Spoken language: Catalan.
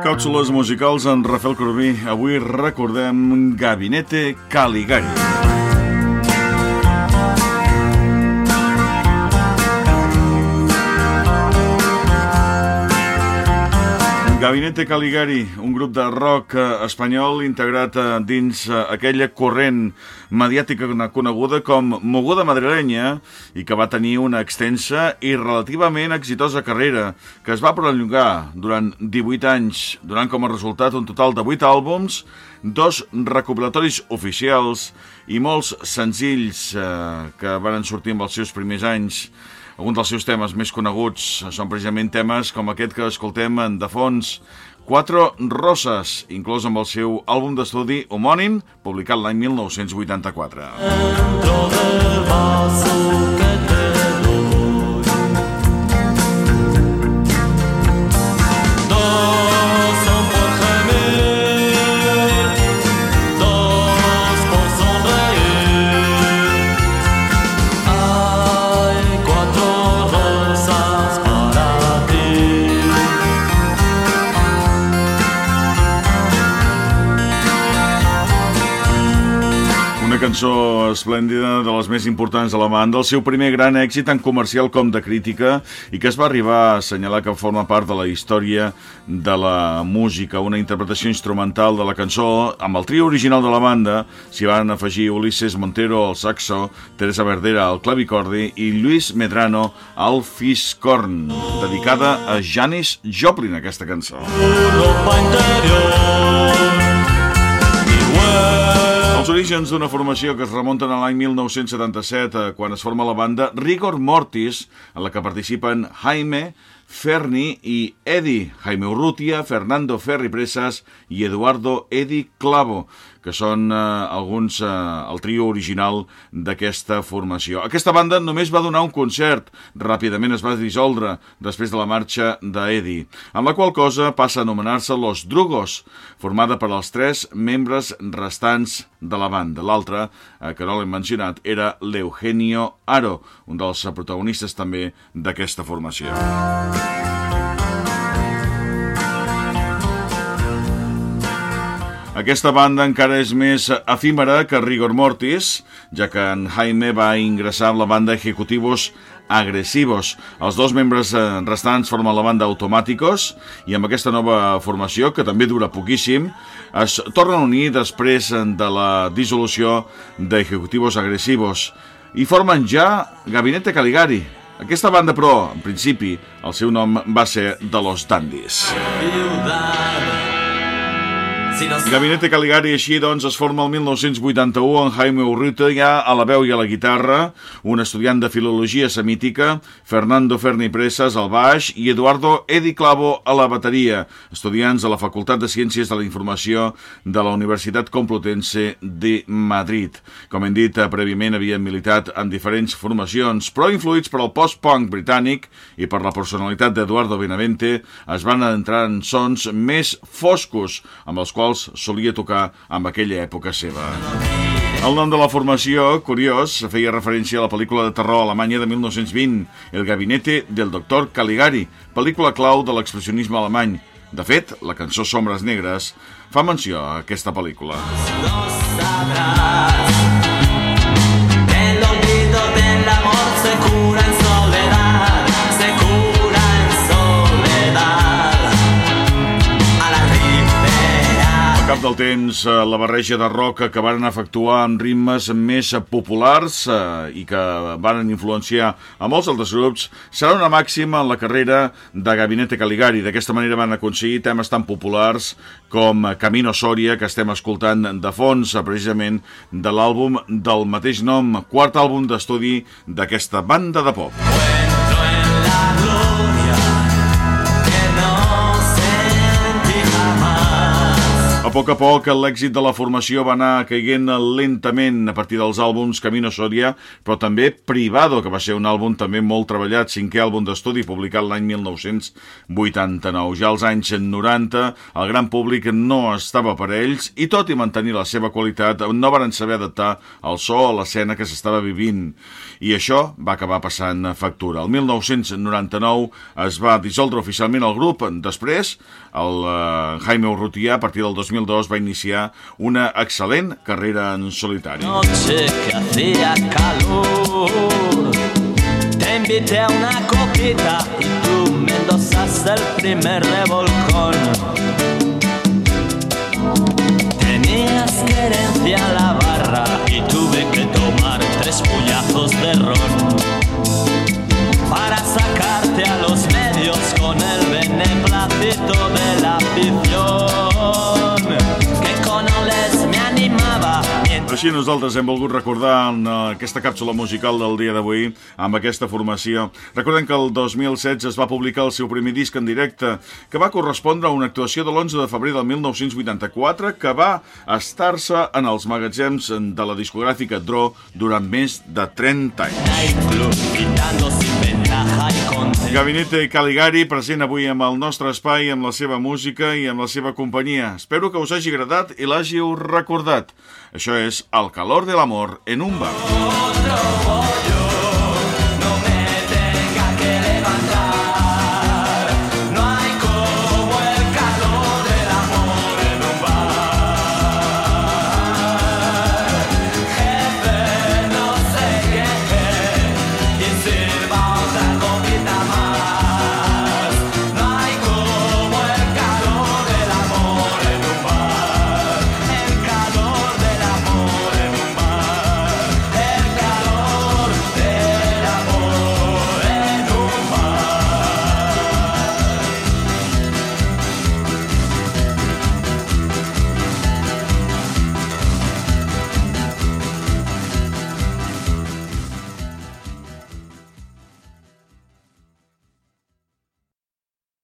Càpsules musicals en Rafael Corbí. Avui recordem Gabinete Caligari. Gabinete Caligari, un grup de rock eh, espanyol integrat eh, dins eh, aquella corrent mediàtica coneguda com Moguda Madrilenya i que va tenir una extensa i relativament exitosa carrera que es va prolongar durant 18 anys, donant com a resultat un total de 8 àlbums, dos recopilatoris oficials i molts senzills eh, que van sortir amb els seus primers anys alguns dels seus temes més coneguts són precisament temes com aquest que escoltem de fons, Quatre Roses, inclòs amb el seu àlbum d'estudi homònim, publicat l'any 1984. Dentro del vaso cançó esplèndida, de les més importants de la banda, el seu primer gran èxit tant comercial com de crítica i que es va arribar a assenyalar que forma part de la història de la música, una interpretació instrumental de la cançó amb el trio original de la banda s'hi van afegir Ulises Montero al saxo, Teresa Verdera al clavicordi i Luis Medrano al fiscorn, dedicada a Janis Joplin, aquesta cançó. Europa interior els orígens d'una formació que es remunten a l'any 1977, eh, quan es forma la banda Rigor Mortis, en la que participen Jaime, Ferni i Edi, Jaime Urrutia, Fernando Ferri Presas i Eduardo Edi Clavo, que són eh, alguns, eh, el trio original d'aquesta formació. Aquesta banda només va donar un concert, ràpidament es va dissoldre després de la marxa d'Edi, amb la qual cosa passa a anomenar-se Los Drugos, formada per als tres membres restants de la banda. L'altre, eh, que no l'hem mencionat, era l'Eugenio Aro, un dels protagonistes també d'aquesta formació. Aquesta banda encara és més efímera que Rigor Mortis, ja que en Jaime va ingressar en la banda Ejecutivos Agresivos. Els dos membres eh, restants formen la banda Automáticos i amb aquesta nova formació, que també dura poquíssim, es tornen a unir després de la dissolució d'Ejecutivos Agresivos i formen ja Gabinete Caligari, aquesta banda, però, en principi, el seu nom va ser de Los Dandis. Gabinete Caligari així doncs es forma el 1981 en Jaime Urruta ja a la veu i a la guitarra, un estudiant de filologia semítica, Fernando Ferni Presas al baix i Eduardo Edi Clavo a la bateria, estudiants de la Facultat de Ciències de la Informació de la Universitat Complutense de Madrid. Com hem dit, prèviament havien militat en diferents formacions, però influïts per al post-punk britànic i per la personalitat d'Eduardo Benavente, es van entrar en sons més foscos, amb els quals quals solia tocar amb aquella època seva. El nom de la formació, curiós, feia referència a la pel·lícula de terror alemanya de 1920, El gabinete del doctor Caligari, pel·lícula clau de l'expressionisme alemany. De fet, la cançó Sombres Negres fa menció a aquesta pel·lícula. No sabràs del temps eh, la barreja de rock que van efectuar amb ritmes més populars eh, i que van influenciar a molts altres grups serà una màxima en la carrera de Gabinete Caligari. D'aquesta manera van aconseguir temes tan populars com Camino Soria, que estem escoltant de fons, eh, precisament de l'àlbum del mateix nom, quart àlbum d'estudi d'aquesta banda de pop. Cuento Poc a poc, l'èxit de la formació va anar caiguent lentament a partir dels àlbums Camino Soria, però també Privado, que va ser un àlbum també molt treballat, cinquè àlbum d'estudi publicat l'any 1989. Ja als anys 90, el gran públic no estava per ells i tot i mantenir la seva qualitat, no varen saber adaptar el so a l'escena que s'estava vivint. I això va acabar passant factura. El 1999 es va dissoldre oficialment el grup. Després, el uh, Jaime Urrutia, a partir del 2000 2002 va iniciar una excel·lent carrera en solitari. Noche que hacía calor. Te invité a una coquita y tú me endosaste el primer revolcón. Tenías querencia a la barra y tuve que tomar tres puñazos de ron. Para sacarte a Així nosaltres hem volgut recordar en aquesta càpsula musical del dia d'avui amb aquesta formació. Recordem que el 2016 es va publicar el seu primer disc en directe que va correspondre a una actuació de l'11 de febrer del 1984 que va estar-se en els magatzems de la discogràfica Dro durant més de 30 anys. Gabinete Caligari present avui amb el nostre espai, amb la seva música i amb la seva companyia. Espero que us hagi agradat i l'hàgiu recordat. Això és El calor de l'amor en un bar.